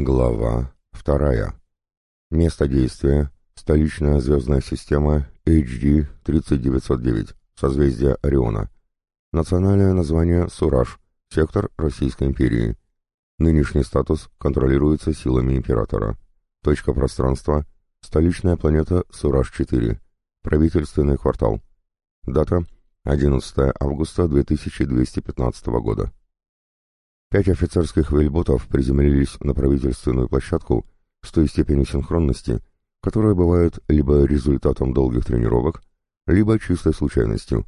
Глава вторая. Место действия. Столичная звездная система HD 3909. Созвездие Ориона. Национальное название Сураж. Сектор Российской империи. Нынешний статус контролируется силами императора. Точка пространства. Столичная планета Сураж-4. Правительственный квартал. Дата 11 августа 2215 года. Пять офицерских вельботов приземлились на правительственную площадку с той степенью синхронности, которая бывает либо результатом долгих тренировок, либо чистой случайностью.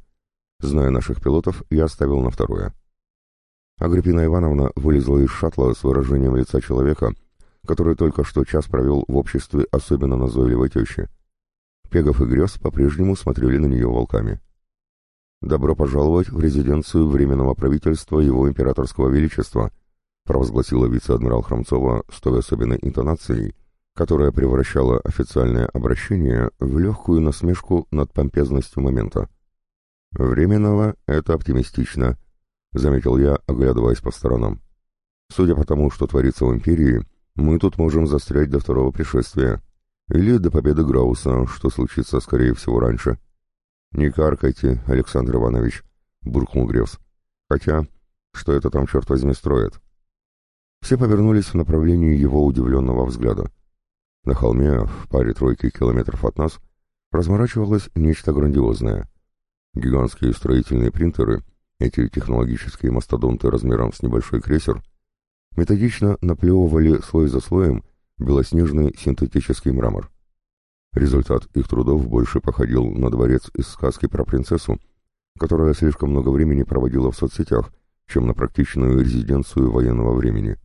Зная наших пилотов, я оставил на второе. Агриппина Ивановна вылезла из шаттла с выражением лица человека, который только что час провел в обществе особенно назойливой тещи. Пегов и Грез по-прежнему смотрели на нее волками. «Добро пожаловать в резиденцию Временного правительства Его Императорского Величества», провозгласила вице-адмирал Хромцова с той особенной интонацией, которая превращала официальное обращение в легкую насмешку над помпезностью момента. «Временного — это оптимистично», — заметил я, оглядываясь по сторонам. «Судя по тому, что творится в Империи, мы тут можем застрять до второго пришествия. Или до победы Грауса, что случится, скорее всего, раньше». «Не каркайте, Александр Иванович», — буркнул Гревс. «Хотя, что это там, черт возьми, строят?» Все повернулись в направлении его удивленного взгляда. На холме, в паре тройки километров от нас, разморачивалось нечто грандиозное. Гигантские строительные принтеры, эти технологические мастодонты размером с небольшой крейсер, методично наплевывали слой за слоем белоснежный синтетический мрамор. Результат их трудов больше походил на дворец из сказки про принцессу, которая слишком много времени проводила в соцсетях, чем на практичную резиденцию военного времени.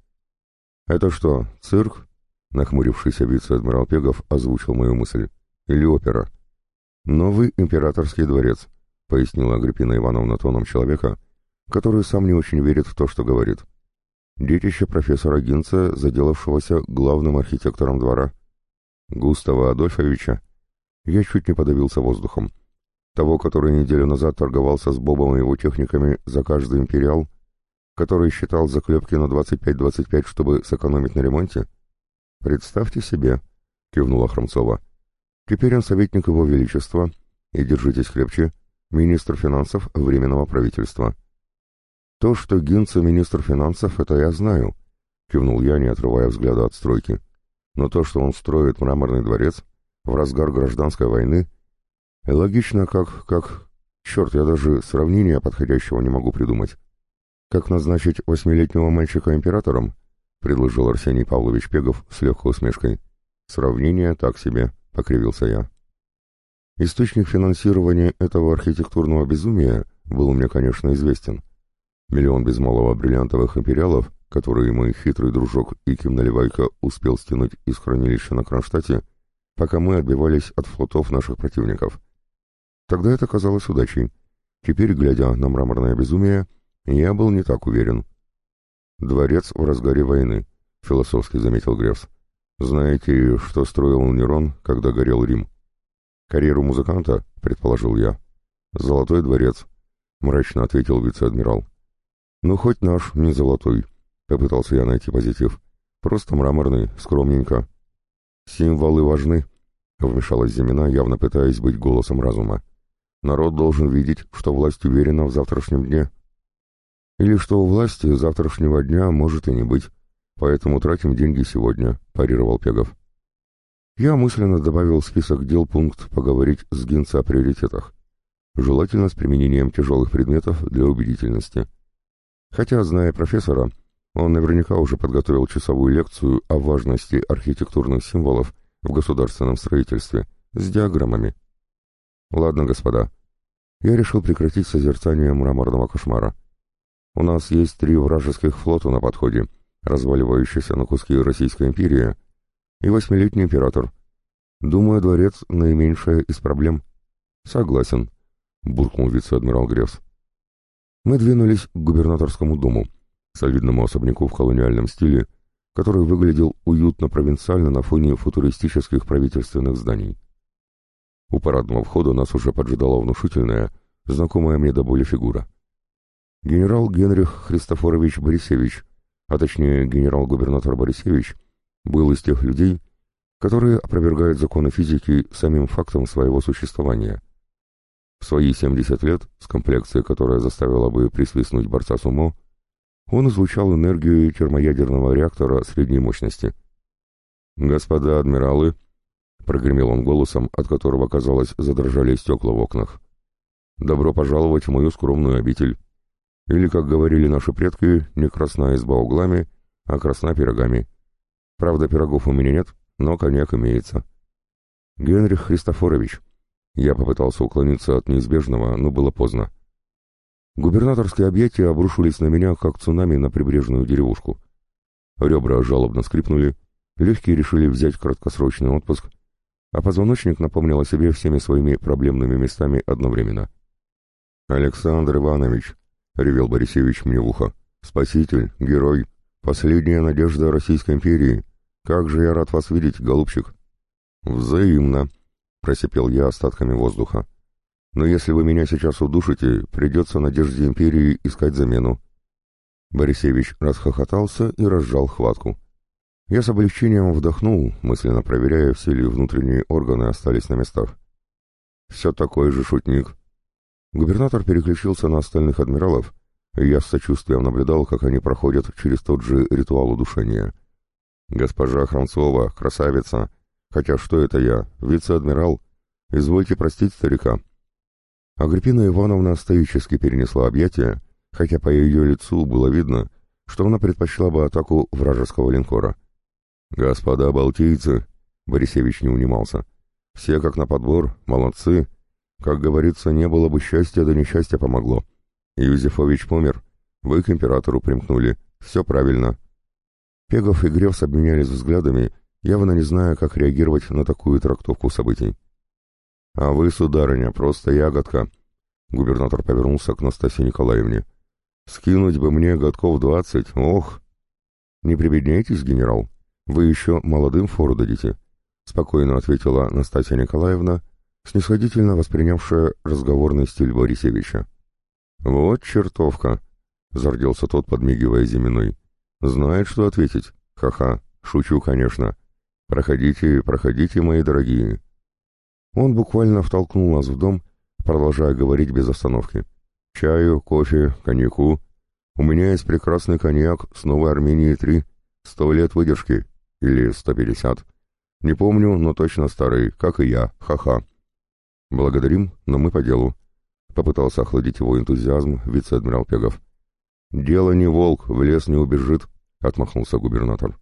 «Это что, цирк?» — нахмурившийся вице-адмирал Пегов озвучил мою мысль. «Или опера?» «Новый императорский дворец», — пояснила Агриппина Ивановна тоном человека, который сам не очень верит в то, что говорит. «Детище профессора Гинца, заделавшегося главным архитектором двора». Густава Адольфовича, я чуть не подавился воздухом. Того, который неделю назад торговался с Бобом и его техниками за каждый империал, который считал заклепки на 25-25, чтобы сэкономить на ремонте? Представьте себе, кивнула Хромцова. Теперь он советник его величества, и держитесь крепче, министр финансов Временного правительства. То, что Гинца министр финансов, это я знаю, кивнул я, не отрывая взгляда от стройки но то, что он строит мраморный дворец в разгар гражданской войны, логично как... как... Черт, я даже сравнения подходящего не могу придумать. Как назначить восьмилетнего мальчика императором? предложил Арсений Павлович Пегов с легкой усмешкой. Сравнение так себе, покривился я. Источник финансирования этого архитектурного безумия был мне, конечно, известен. Миллион без бриллиантовых империалов которые мой хитрый дружок Иким Наливайко успел стянуть из хранилища на Кронштадте, пока мы отбивались от флотов наших противников. Тогда это казалось удачей. Теперь, глядя на мраморное безумие, я был не так уверен. «Дворец в разгаре войны», — философски заметил Грефс. «Знаете, что строил Нерон, когда горел Рим?» «Карьеру музыканта», — предположил я. «Золотой дворец», — мрачно ответил вице-адмирал. «Ну, хоть наш, не золотой», Попытался я найти позитив. Просто мраморный, скромненько. Символы важны, вмешалась Зимина, явно пытаясь быть голосом разума. Народ должен видеть, что власть уверена в завтрашнем дне. Или что у власти завтрашнего дня может и не быть. Поэтому тратим деньги сегодня, парировал Пегов. Я мысленно добавил в список дел пункт «Поговорить с Гинца о приоритетах». Желательно с применением тяжелых предметов для убедительности. Хотя, зная профессора, он наверняка уже подготовил часовую лекцию о важности архитектурных символов в государственном строительстве с диаграммами. Ладно, господа, я решил прекратить созерцание мраморного кошмара. У нас есть три вражеских флота на подходе, разваливающаяся на куски Российская империя и восьмилетний император. Думаю, дворец — наименьшая из проблем. Согласен, — буркнул вице-адмирал Гревс. Мы двинулись к губернаторскому дому — солидному особняку в колониальном стиле, который выглядел уютно-провинциально на фоне футуристических правительственных зданий. У парадного входа нас уже поджидала внушительная, знакомая мне до боли фигура. Генерал Генрих Христофорович Борисевич, а точнее генерал-губернатор Борисевич, был из тех людей, которые опровергают законы физики самим фактом своего существования. В свои 70 лет, с комплекцией, которая заставила бы присвистнуть борца с умом, он излучал энергию термоядерного реактора средней мощности. «Господа адмиралы», — прогремел он голосом, от которого, казалось, задрожали стекла в окнах, — «добро пожаловать в мою скромную обитель. Или, как говорили наши предки, не красна изба углами, а красна пирогами. Правда, пирогов у меня нет, но коньяк имеется». «Генрих Христофорович», я попытался уклониться от неизбежного, но было поздно. Губернаторские объятия обрушились на меня, как цунами на прибрежную деревушку. Ребра жалобно скрипнули, легкие решили взять краткосрочный отпуск, а позвоночник напомнил о себе всеми своими проблемными местами одновременно. «Александр Иванович», — ревел Борисевич мне в ухо, — «спаситель, герой, последняя надежда Российской империи. Как же я рад вас видеть, голубчик!» «Взаимно», просипел я остатками воздуха. «Но если вы меня сейчас удушите, придется Надежде Империи искать замену». Борисевич расхохотался и разжал хватку. Я с облегчением вдохнул, мысленно проверяя, все ли внутренние органы остались на местах. «Все такой же шутник». Губернатор переключился на остальных адмиралов, и я с сочувствием наблюдал, как они проходят через тот же ритуал удушения. «Госпожа Храмцова, красавица, Хотя что это я, вице-адмирал? Извольте простить старика. Агриппина Ивановна стоически перенесла объятия, хотя по ее лицу было видно, что она предпочла бы атаку вражеского линкора. «Господа балтийцы!» — Борисевич не унимался. «Все как на подбор, молодцы. Как говорится, не было бы счастья, да несчастье помогло. Юзефович помер. Вы к императору примкнули. Все правильно». Пегов и Гревс обменялись взглядами, явно не зная, как реагировать на такую трактовку событий. «А вы, сударыня, просто ягодка!» Губернатор повернулся к Настасье Николаевне. «Скинуть бы мне годков двадцать, ох!» «Не прибедняйтесь, генерал, вы еще молодым фору дадите», спокойно ответила Настасья Николаевна, снисходительно воспринявшая разговорный стиль Борисевича. «Вот чертовка!» — зарделся тот, подмигивая Зиминой. «Знает, что ответить. Ха-ха, шучу, конечно. «Проходите, проходите, мои дорогие». Он буквально втолкнул нас в дом, продолжая говорить без остановки. «Чаю, кофе, коньяку. У меня есть прекрасный коньяк с Новой Армении-3. Сто лет выдержки. Или сто пятьдесят. Не помню, но точно старый, как и я. Ха-ха». «Благодарим, но мы по делу», — попытался охладить его энтузиазм вице-адмирал Пегов. «Дело не волк, в лес не убежит», — отмахнулся губернатор.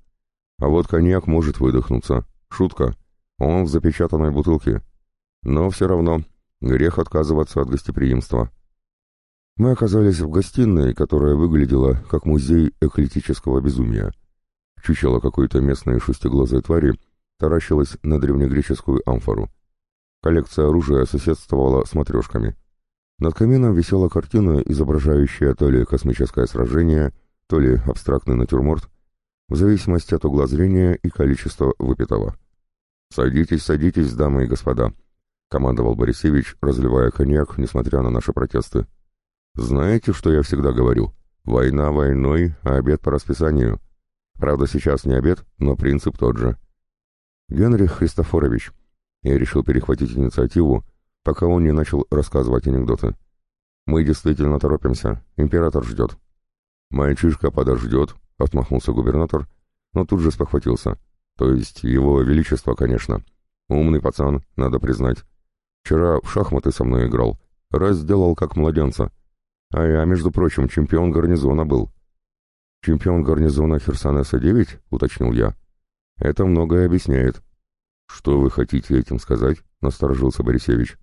А вот коньяк может выдохнуться. Шутка. Он в запечатанной бутылке. Но все равно, грех отказываться от гостеприимства. Мы оказались в гостиной, которая выглядела как музей эклетического безумия. Чучело какой-то местной шестиглазой твари таращилось на древнегреческую амфору. Коллекция оружия соседствовала с матрешками. Над камином висела картина, изображающая то ли космическое сражение, то ли абстрактный натюрморт, в зависимости от угла зрения и количества выпитого. «Садитесь, садитесь, дамы и господа», — командовал Борисевич, разливая коньяк, несмотря на наши протесты. «Знаете, что я всегда говорю? Война войной, а обед по расписанию. Правда, сейчас не обед, но принцип тот же». Генрих Христофорович. Я решил перехватить инициативу, пока он не начал рассказывать анекдоты. «Мы действительно торопимся, император ждет». «Мальчишка подождет», — отмахнулся губернатор, но тут же спохватился. То есть его величество, конечно. Умный пацан, надо признать. Вчера в шахматы со мной играл. Раз сделал как младенца. А я, между прочим, чемпион гарнизона был. «Чемпион гарнизона Херсонеса-9?» — уточнил я. «Это многое объясняет». «Что вы хотите этим сказать?» — насторожился Борисевич.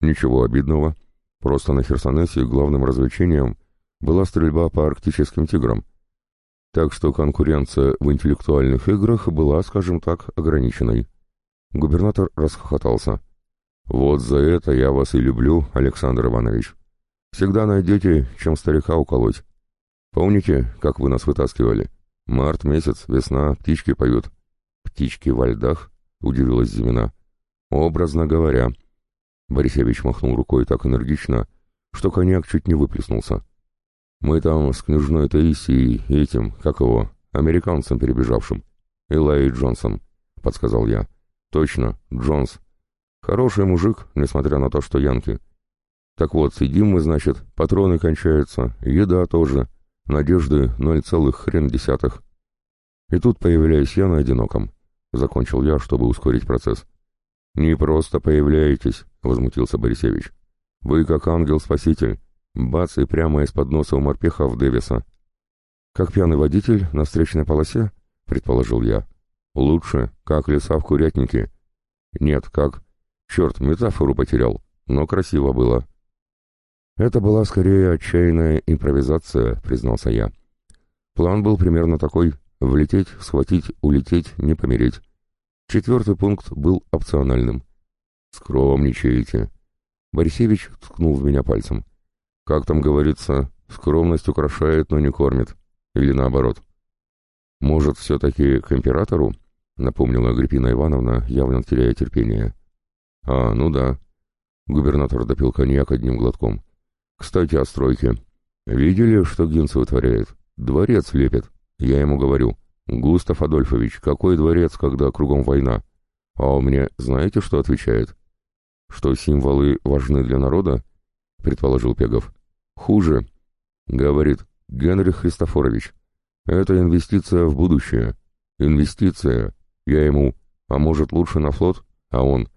«Ничего обидного. Просто на Херсонесе главным развлечением была стрельба по арктическим тиграм. Так что конкуренция в интеллектуальных играх была, скажем так, ограниченной. Губернатор расхохотался. «Вот за это я вас и люблю, Александр Иванович. Всегда найдете, чем старика уколоть. Помните, как вы нас вытаскивали? Март месяц, весна, птички поют». «Птички во льдах?» — удивилась Зимина. «Образно говоря». Борисевич махнул рукой так энергично, что коньяк чуть не выплеснулся. Мы там с княжной Таисией этим, как его, американцем перебежавшим. Элай Джонсон», — подсказал я. «Точно, Джонс. Хороший мужик, несмотря на то, что янки. Так вот, сидим мы, значит, патроны кончаются, еда тоже, надежды ноль целых хрен десятых. И тут появляюсь я на одиноком. Закончил я, чтобы ускорить процесс. «Не просто появляетесь», — возмутился Борисевич. «Вы как ангел-спаситель. Бац, и прямо из-под носа у морпехов Дэвиса». «Как пьяный водитель на встречной полосе?» — предположил я. «Лучше, как леса в курятнике». «Нет, как...» «Черт, метафору потерял, но красиво было». «Это была скорее отчаянная импровизация», — признался я. План был примерно такой — влететь, схватить, улететь, не помереть. Четвертый пункт был опциональным. «Скромничаете». Борисевич ткнул в меня пальцем. «Как там говорится, скромность украшает, но не кормит. Или наоборот». «Может, все-таки к императору?» — напомнила Агриппина Ивановна, явно теряя терпение. «А, ну да». Губернатор допил коньяк одним глотком. «Кстати, о стройке. Видели, что Гинц вытворяет? Дворец лепит. Я ему говорю. «Густав Адольфович, какой дворец, когда кругом война?» А он мне знаете, что отвечает? «Что символы важны для народа?» — предположил Пегов. «Хуже», — говорит Генрих Христофорович. «Это инвестиция в будущее. Инвестиция. Я ему, а может лучше на флот?» А он,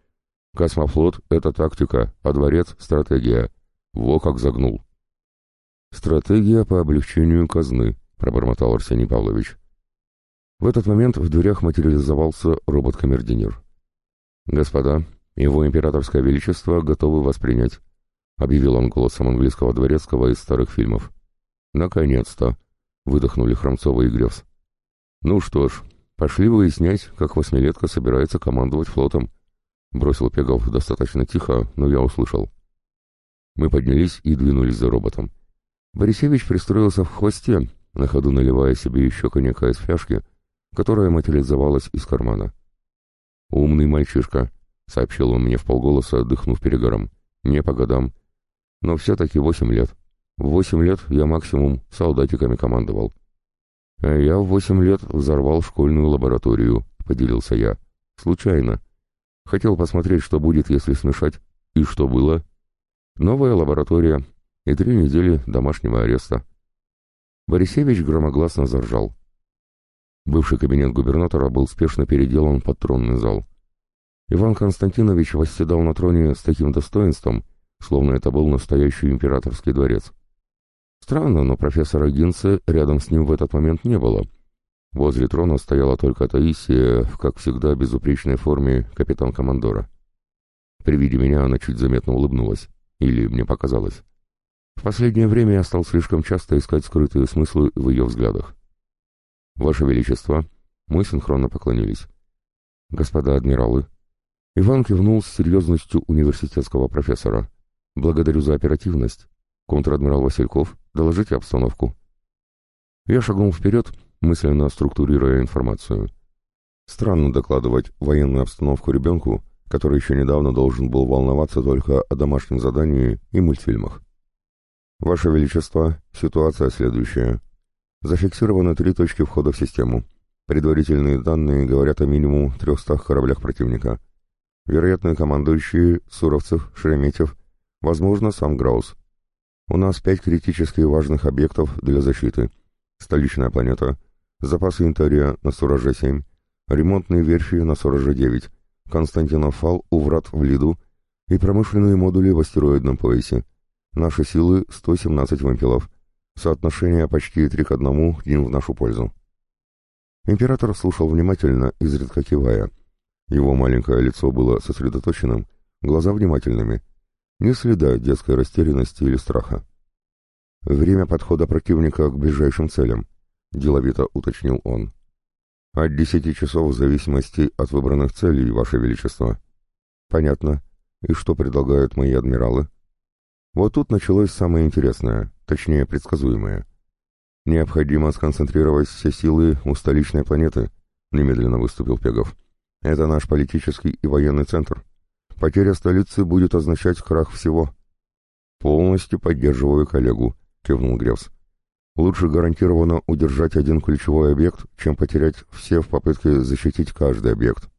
«Космофлот — это тактика, а дворец — стратегия. Во как загнул». «Стратегия по облегчению казны», — пробормотал Арсений Павлович. В этот момент в дверях материализовался робот-камердинер. «Господа, его императорское величество готовы воспринять», — объявил он голосом английского дворецкого из старых фильмов. «Наконец-то!» — выдохнули Хромцова и Гревс. «Ну что ж, пошли выяснять, как восьмилетка собирается командовать флотом», — бросил Пегов достаточно тихо, но я услышал. Мы поднялись и двинулись за роботом. Борисевич пристроился в хвосте, на ходу наливая себе еще коньяка из фляжки, которая материализовалась из кармана. «Умный мальчишка», — сообщил он мне в полголоса, отдыхнув перегаром. «Не по годам. Но все-таки восемь лет. Восемь лет я максимум солдатиками командовал». «А я в восемь лет взорвал школьную лабораторию», — поделился я. «Случайно. Хотел посмотреть, что будет, если смешать. И что было?» «Новая лаборатория и три недели домашнего ареста». Борисевич громогласно заржал. Бывший кабинет губернатора был спешно переделан под тронный зал. Иван Константинович восседал на троне с таким достоинством, словно это был настоящий императорский дворец. Странно, но профессора Гинца рядом с ним в этот момент не было. Возле трона стояла только Таисия, в, как всегда, безупречной форме капитан-командора. При виде меня она чуть заметно улыбнулась. Или мне показалось. В последнее время я стал слишком часто искать скрытые смыслы в ее взглядах. «Ваше Величество!» Мы синхронно поклонились. «Господа адмиралы!» Иван кивнул с серьезностью университетского профессора. «Благодарю за оперативность. Контр-адмирал Васильков, доложите обстановку». Я шагнул вперед, мысленно структурируя информацию. Странно докладывать военную обстановку ребенку, который еще недавно должен был волноваться только о домашнем задании и мультфильмах. «Ваше Величество, ситуация следующая. Зафиксированы три точки входа в систему. Предварительные данные говорят о минимум 300 кораблях противника. Вероятные командующие Суровцев, Шереметьев, возможно, сам Граус. У нас пять критически важных объектов для защиты. Столичная планета, запасы Интария на Сураже-7, ремонтные верфи на Сураже-9, Константинов фал у врат в Лиду и промышленные модули в астероидном поясе. Наши силы — 117 вымпелов. Соотношение почти три к одному им в нашу пользу. Император слушал внимательно, изредка кивая. Его маленькое лицо было сосредоточенным, глаза внимательными. Ни следа детской растерянности или страха. «Время подхода противника к ближайшим целям», — деловито уточнил он. «От десяти часов в зависимости от выбранных целей, Ваше Величество». «Понятно. И что предлагают мои адмиралы?» Вот тут началось самое интересное, точнее предсказуемое. Необходимо сконцентрировать все силы у столичной планеты, немедленно выступил Пегов. Это наш политический и военный центр. Потеря столицы будет означать крах всего. Полностью поддерживаю коллегу, кивнул Гревс. Лучше гарантированно удержать один ключевой объект, чем потерять все в попытке защитить каждый объект.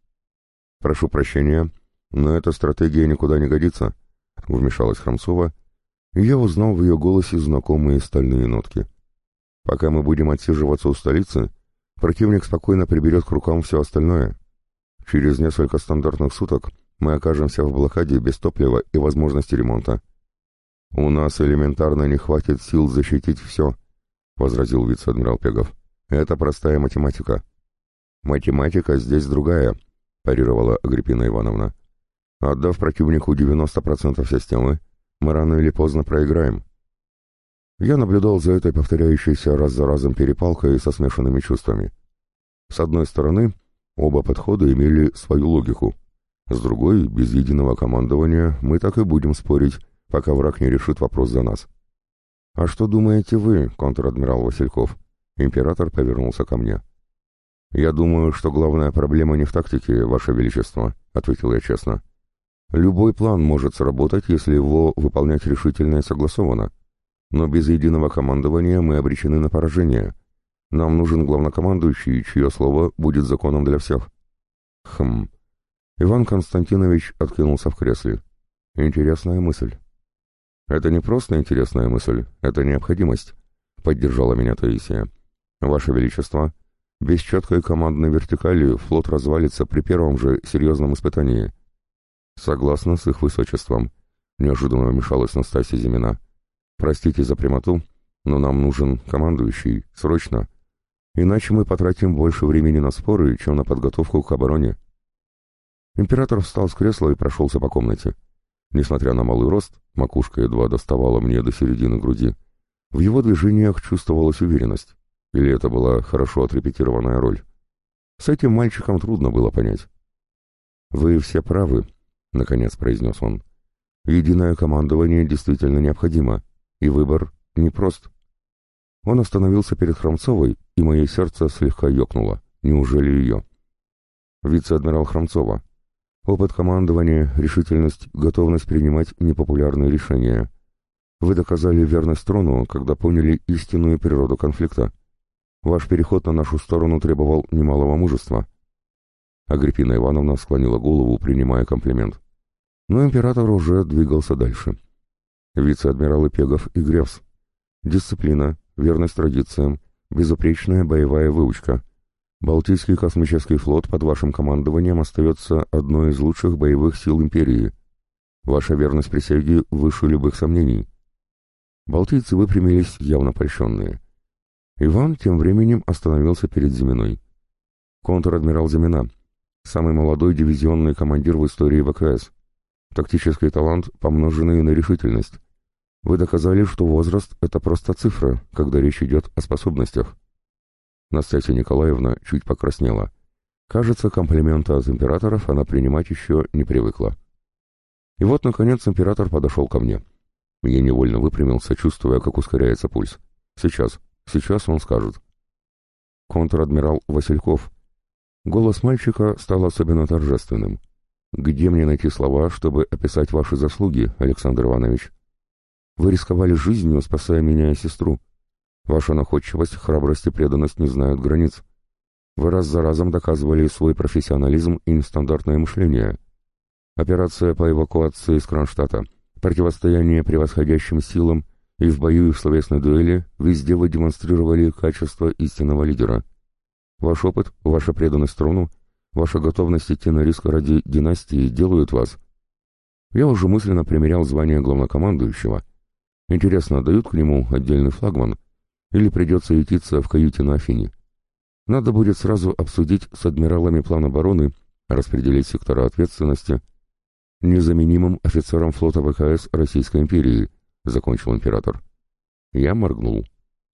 Прошу прощения, но эта стратегия никуда не годится, вмешалась Хромцова, я узнал в ее голосе знакомые стальные нотки. Пока мы будем отсиживаться у столицы, противник спокойно приберет к рукам все остальное. Через несколько стандартных суток мы окажемся в блокаде без топлива и возможности ремонта. У нас элементарно не хватит сил защитить все, — возразил вице-адмирал Пегов. «Это простая математика». «Математика здесь другая», — парировала Агриппина Ивановна. «Отдав противнику 90% системы, мы рано или поздно проиграем». Я наблюдал за этой повторяющейся раз за разом перепалкой со смешанными чувствами. С одной стороны, оба подхода имели свою логику. С другой, без единого командования, мы так и будем спорить, пока враг не решит вопрос за нас. «А что думаете вы, контр-адмирал Васильков?» Император повернулся ко мне. «Я думаю, что главная проблема не в тактике, Ваше Величество», — ответил я честно. «Любой план может сработать, если его выполнять решительно и согласованно. Но без единого командования мы обречены на поражение. Нам нужен главнокомандующий, чье слово будет законом для всех». «Хм...» Иван Константинович откинулся в кресле. «Интересная мысль». «Это не просто интересная мысль, это необходимость», — поддержала меня Таисия. «Ваше Величество, без четкой командной вертикали флот развалится при первом же серьезном испытании». «Согласно с их высочеством», — неожиданно вмешалась Настасья Зимина. «Простите за прямоту, но нам нужен командующий, срочно. Иначе мы потратим больше времени на споры, чем на подготовку к обороне». Император встал с кресла и прошелся по комнате. Несмотря на малый рост, макушка едва доставала мне до середины груди, в его движениях чувствовалась уверенность. Или это была хорошо отрепетированная роль? С этим мальчиком трудно было понять. «Вы все правы», — наконец произнес он. «Единое командование действительно необходимо, и выбор непрост». Он остановился перед Хромцовой, и мое сердце слегка ёкнуло. Неужели ее? «Вице-адмирал Хромцова, Опыт командования, решительность, готовность принимать непопулярные решения. Вы доказали верность трону, когда поняли истинную природу конфликта. Ваш переход на нашу сторону требовал немалого мужества. Агриппина Ивановна склонила голову, принимая комплимент. Но император уже двигался дальше. Вице-адмиралы Пегов и Гревс. Дисциплина, верность традициям, безупречная боевая выучка — Балтийский космический флот под вашим командованием остается одной из лучших боевых сил империи. Ваша верность присяге выше любых сомнений. Балтийцы выпрямились, явно польщенные. Иван тем временем остановился перед Зиминой. Контр-адмирал Зимина, самый молодой дивизионный командир в истории ВКС. Тактический талант, помноженный на решительность. Вы доказали, что возраст — это просто цифра, когда речь идет о способностях. Настасья Николаевна чуть покраснела. Кажется, комплимента от императоров она принимать еще не привыкла. И вот, наконец, император подошел ко мне. Я невольно выпрямился, чувствуя, как ускоряется пульс. Сейчас, сейчас он скажет. Контр-адмирал Васильков. Голос мальчика стал особенно торжественным. «Где мне найти слова, чтобы описать ваши заслуги, Александр Иванович? Вы рисковали жизнью, спасая меня и сестру. Ваша находчивость, храбрость и преданность не знают границ. Вы раз за разом доказывали свой профессионализм и нестандартное мышление. Операция по эвакуации из Кронштадта, противостояние превосходящим силам и в бою и в словесной дуэли везде вы демонстрировали качество истинного лидера. Ваш опыт, ваша преданность трону, ваша готовность идти на риск ради династии делают вас. Я уже мысленно примерял звание главнокомандующего. Интересно, дают к нему отдельный флагман, или придется ютиться в каюте на Афине. Надо будет сразу обсудить с адмиралами план обороны, распределить сектора ответственности. Незаменимым офицером флота ВКС Российской империи, закончил император. Я моргнул.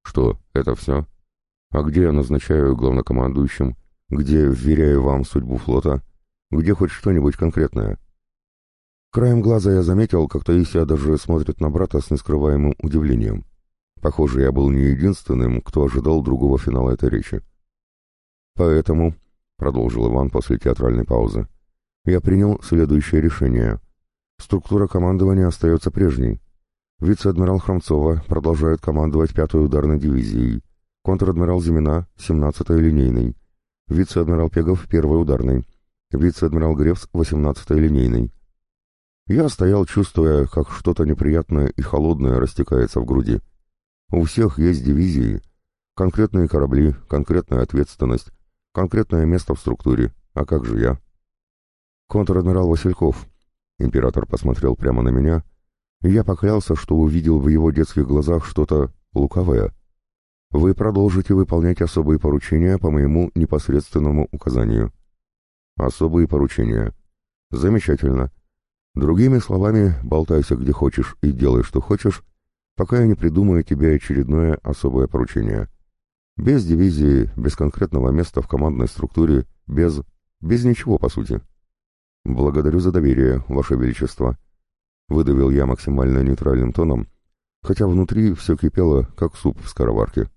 Что, это все? А где я назначаю главнокомандующим? Где вверяю вам судьбу флота? Где хоть что-нибудь конкретное? Краем глаза я заметил, как Таисия даже смотрит на брата с нескрываемым удивлением. Похоже, я был не единственным, кто ожидал другого финала этой речи. «Поэтому», — продолжил Иван после театральной паузы, — «я принял следующее решение. Структура командования остается прежней. Вице-адмирал Хромцова продолжает командовать 5-й ударной дивизией. Контр-адмирал Зимина — 17-й линейной. Вице-адмирал Пегов — 1-й ударной. Вице-адмирал Гревс — 18-й линейной. Я стоял, чувствуя, как что-то неприятное и холодное растекается в груди. У всех есть дивизии, конкретные корабли, конкретная ответственность, конкретное место в структуре. А как же я? Контр-адмирал Васильков. Император посмотрел прямо на меня — я поклялся, что увидел в его детских глазах что-то луковое. Вы продолжите выполнять особые поручения по моему непосредственному указанию. Особые поручения. Замечательно. Другими словами, болтайся где хочешь и делай что хочешь, пока я не придумаю тебе очередное особое поручение. Без дивизии, без конкретного места в командной структуре, без... без ничего, по сути. Благодарю за доверие, Ваше Величество. Выдавил я максимально нейтральным тоном, хотя внутри все кипело, как суп в скороварке.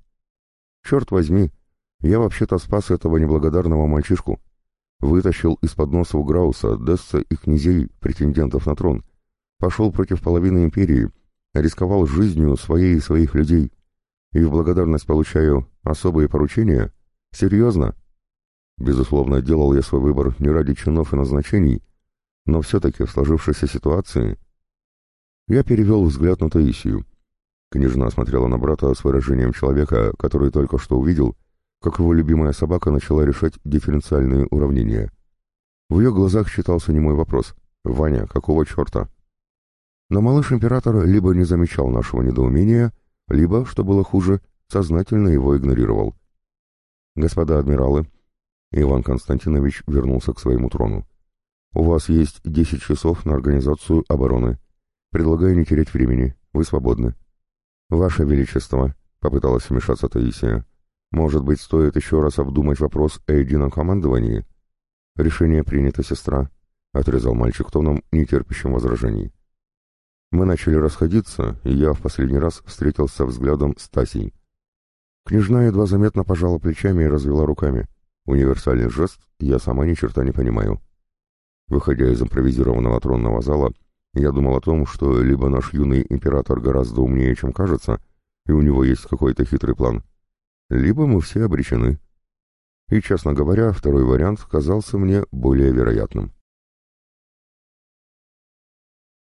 Черт возьми, я вообще-то спас этого неблагодарного мальчишку. Вытащил из-под носа у Грауса, Десса и князей, претендентов на трон. Пошел против половины империи, рисковал жизнью своей и своих людей. И в благодарность получаю особые поручения? Серьезно? Безусловно, делал я свой выбор не ради чинов и назначений, но все-таки в сложившейся ситуации я перевел взгляд на Таисию. Княжна смотрела на брата с выражением человека, который только что увидел, как его любимая собака начала решать дифференциальные уравнения. В ее глазах читался немой вопрос «Ваня, какого черта?». Но малыш-император либо не замечал нашего недоумения, либо, что было хуже, сознательно его игнорировал. «Господа адмиралы», Иван Константинович вернулся к своему трону. «У вас есть десять часов на организацию обороны. Предлагаю не терять времени. Вы свободны. Ваше Величество, — попыталась вмешаться Таисия, — может быть, стоит еще раз обдумать вопрос о едином командовании? Решение принято, сестра, — отрезал мальчик тоном, нетерпящим возражений. Мы начали расходиться, и я в последний раз встретился взглядом с Тасей. Княжна едва заметно пожала плечами и развела руками. Универсальный жест я сама ни черта не понимаю. Выходя из импровизированного тронного зала, я думал о том, что либо наш юный император гораздо умнее, чем кажется, и у него есть какой-то хитрый план, либо мы все обречены. И, честно говоря, второй вариант казался мне более вероятным.